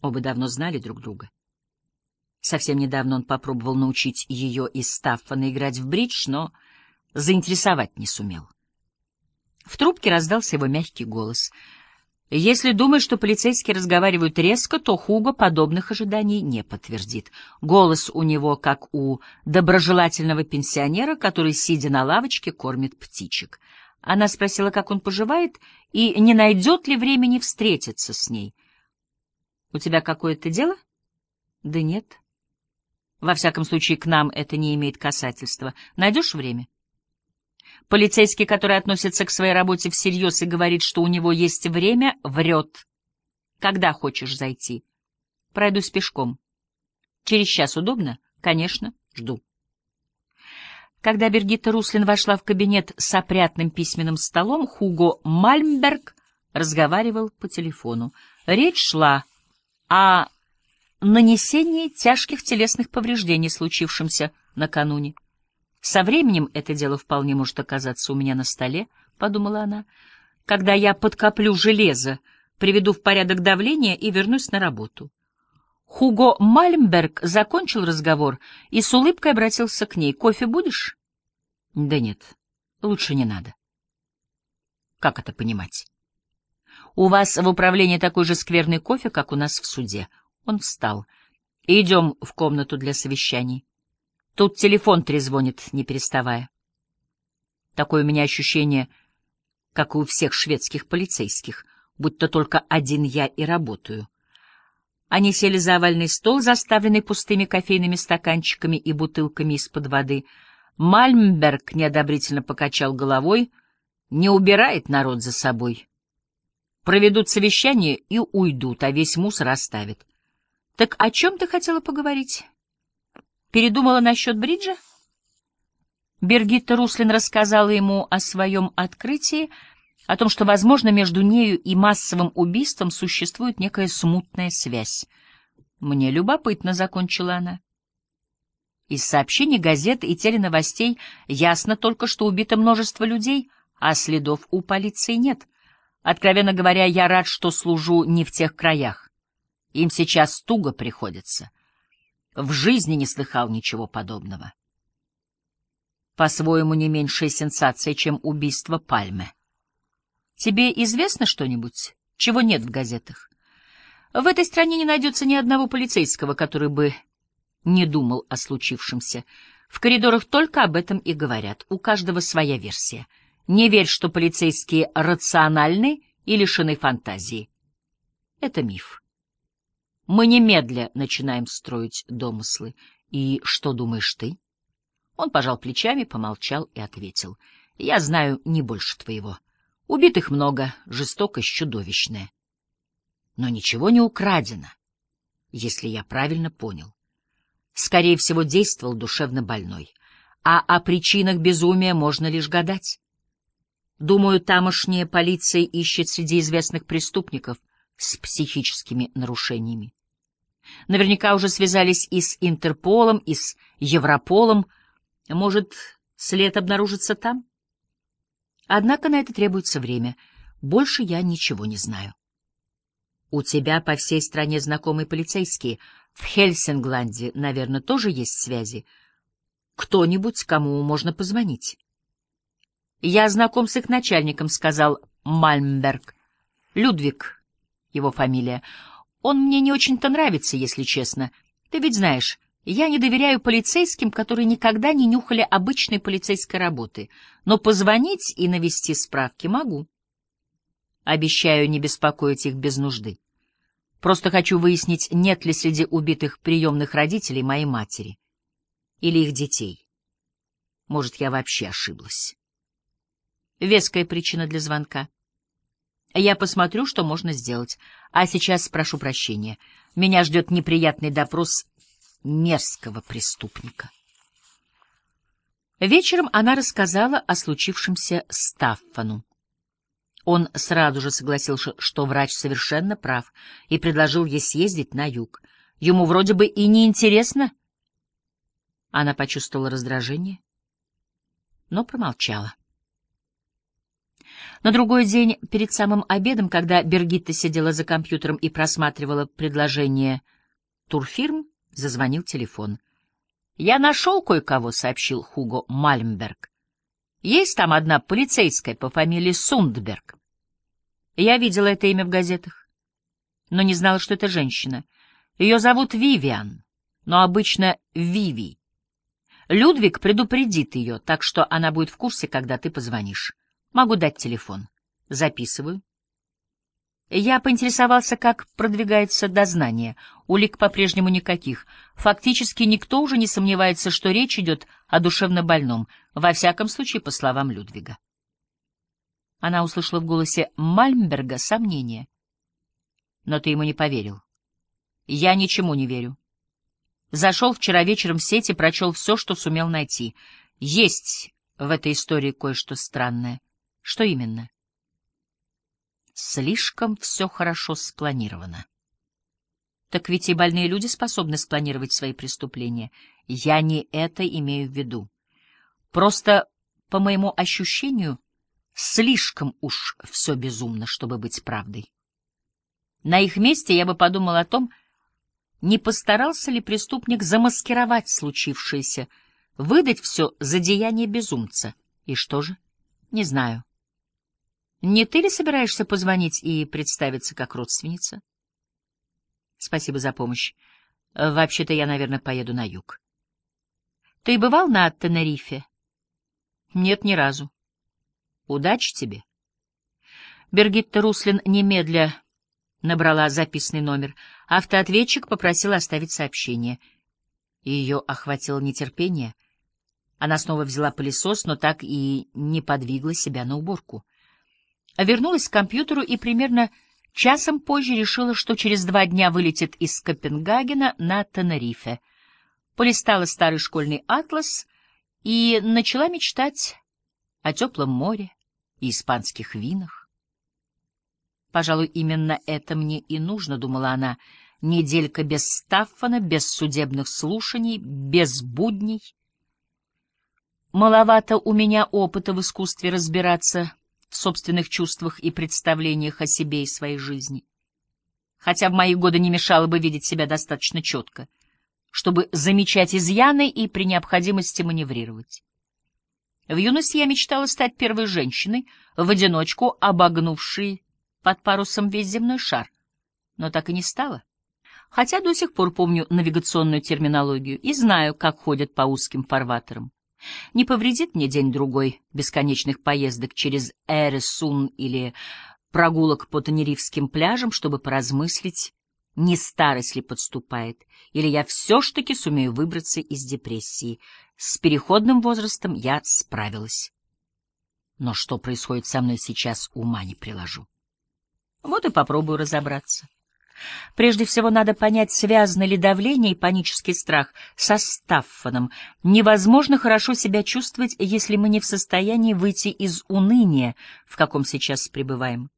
Оба давно знали друг друга. Совсем недавно он попробовал научить ее и Стаффана играть в бридж, но заинтересовать не сумел. В трубке раздался его мягкий голос. Если думаешь, что полицейские разговаривают резко, то Хуго подобных ожиданий не подтвердит. Голос у него как у доброжелательного пенсионера, который, сидя на лавочке, кормит птичек. Она спросила, как он поживает, и не найдет ли времени встретиться с ней. — У тебя какое-то дело? — Да нет. Во всяком случае, к нам это не имеет касательства. Найдешь время? Полицейский, который относится к своей работе всерьез и говорит, что у него есть время, врет. Когда хочешь зайти? Пройдусь пешком. Через час удобно? Конечно. Жду. Когда Бергита Руслин вошла в кабинет с опрятным письменным столом, Хуго Мальмберг разговаривал по телефону. Речь шла о нанесении тяжких телесных повреждений, случившимся накануне. Со временем это дело вполне может оказаться у меня на столе, — подумала она, — когда я подкоплю железо, приведу в порядок давление и вернусь на работу. Хуго Мальмберг закончил разговор и с улыбкой обратился к ней. «Кофе будешь?» «Да нет, лучше не надо». «Как это понимать?» «У вас в управлении такой же скверный кофе, как у нас в суде». Он встал. «Идем в комнату для совещаний. Тут телефон трезвонит, не переставая. Такое у меня ощущение, как и у всех шведских полицейских, будто только один я и работаю». Они сели за овальный стол, заставленный пустыми кофейными стаканчиками и бутылками из-под воды. Мальмберг неодобрительно покачал головой, не убирает народ за собой. Проведут совещание и уйдут, а весь мусор оставят. Так о чем ты хотела поговорить? Передумала насчет бриджа? Бергитта Руслин рассказала ему о своем открытии — о том, что, возможно, между нею и массовым убийством существует некая смутная связь. «Мне любопытно», — закончила она. Из сообщений газет и теленовостей ясно только, что убито множество людей, а следов у полиции нет. Откровенно говоря, я рад, что служу не в тех краях. Им сейчас туго приходится. В жизни не слыхал ничего подобного. По-своему, не меньшая сенсация, чем убийство Пальмы. Тебе известно что-нибудь, чего нет в газетах? В этой стране не найдется ни одного полицейского, который бы не думал о случившемся. В коридорах только об этом и говорят. У каждого своя версия. Не верь, что полицейские рациональны и лишены фантазии. Это миф. Мы немедля начинаем строить домыслы. И что думаешь ты? Он пожал плечами, помолчал и ответил. Я знаю не больше твоего. Убитых много, жестокость чудовищная. Но ничего не украдено, если я правильно понял. Скорее всего, действовал душевно больной, а о причинах безумия можно лишь гадать. Думаю, тамошняя полиция ищет среди известных преступников с психическими нарушениями. Наверняка уже связались и с Интерполом, и с Европолом. Может, след обнаружится там? Однако на это требуется время. Больше я ничего не знаю. У тебя по всей стране знакомые полицейские. В Хельсингланде, наверное, тоже есть связи. Кто-нибудь, кому можно позвонить. Я знаком с их начальником, сказал Мальмберг. Людвиг, его фамилия. Он мне не очень-то нравится, если честно. Ты ведь знаешь, я не доверяю полицейским, которые никогда не нюхали обычной полицейской работы, но позвонить и навести справки могу. Обещаю не беспокоить их без нужды. Просто хочу выяснить, нет ли среди убитых приемных родителей моей матери или их детей. Может, я вообще ошиблась. Веская причина для звонка. Я посмотрю, что можно сделать. А сейчас прошу прощения. Меня ждет неприятный допрос мерзкого преступника. Вечером она рассказала о случившемся Стаффану. Он сразу же согласился, что врач совершенно прав, и предложил ей съездить на юг. Ему вроде бы и не интересно. Она почувствовала раздражение, но промолчала. На другой день, перед самым обедом, когда Бергитта сидела за компьютером и просматривала предложение турфирм, зазвонил телефон. «Я нашел кое-кого», — сообщил Хуго Мальмберг. «Есть там одна полицейская по фамилии Сундберг. Я видела это имя в газетах, но не знала, что это женщина. Ее зовут Вивиан, но обычно Виви. Людвиг предупредит ее, так что она будет в курсе, когда ты позвонишь. Могу дать телефон. Записываю. Я поинтересовался, как продвигается дознание. Улик по-прежнему никаких. Фактически никто уже не сомневается, что речь идет о душевно больном, во всяком случае, по словам Людвига. Она услышала в голосе Мальмберга сомнение. Но ты ему не поверил. Я ничему не верю. Зашел вчера вечером в сеть и прочел все, что сумел найти. Есть в этой истории кое-что странное. Что именно? Слишком все хорошо спланировано. Так ведь и больные люди способны спланировать свои преступления. Я не это имею в виду. Просто, по моему ощущению, слишком уж все безумно, чтобы быть правдой. На их месте я бы подумал о том, не постарался ли преступник замаскировать случившееся, выдать все за деяние безумца. И что же? Не знаю. Не ты ли собираешься позвонить и представиться как родственница? Спасибо за помощь. Вообще-то я, наверное, поеду на юг. Ты бывал на Тенерифе? Нет, ни разу. Удачи тебе. Бергитта Руслин немедля набрала записный номер. Автоответчик попросил оставить сообщение. Ее охватило нетерпение. Она снова взяла пылесос, но так и не подвигла себя на уборку. Вернулась к компьютеру и примерно часом позже решила, что через два дня вылетит из Копенгагена на Тенерифе. Полистала старый школьный атлас и начала мечтать о теплом море и испанских винах. Пожалуй, именно это мне и нужно, — думала она, — неделька без Стаффана, без судебных слушаний, без будней. Маловато у меня опыта в искусстве разбираться в собственных чувствах и представлениях о себе и своей жизни. Хотя в мои годы не мешало бы видеть себя достаточно четко, чтобы замечать изъяны и при необходимости маневрировать. В юности я мечтала стать первой женщиной, в одиночку обогнувшей под парусом весь земной шар, но так и не стала. Хотя до сих пор помню навигационную терминологию и знаю, как ходят по узким фарватерам. Не повредит мне день-другой бесконечных поездок через Эресун или прогулок по Тенерифским пляжам, чтобы поразмыслить, не старость ли подступает, или я все ж таки сумею выбраться из депрессии. С переходным возрастом я справилась. Но что происходит со мной сейчас, ума не приложу. Вот и попробую разобраться. Прежде всего надо понять, связано ли давление и панический страх со Стаффаном. Невозможно хорошо себя чувствовать, если мы не в состоянии выйти из уныния, в каком сейчас пребываем.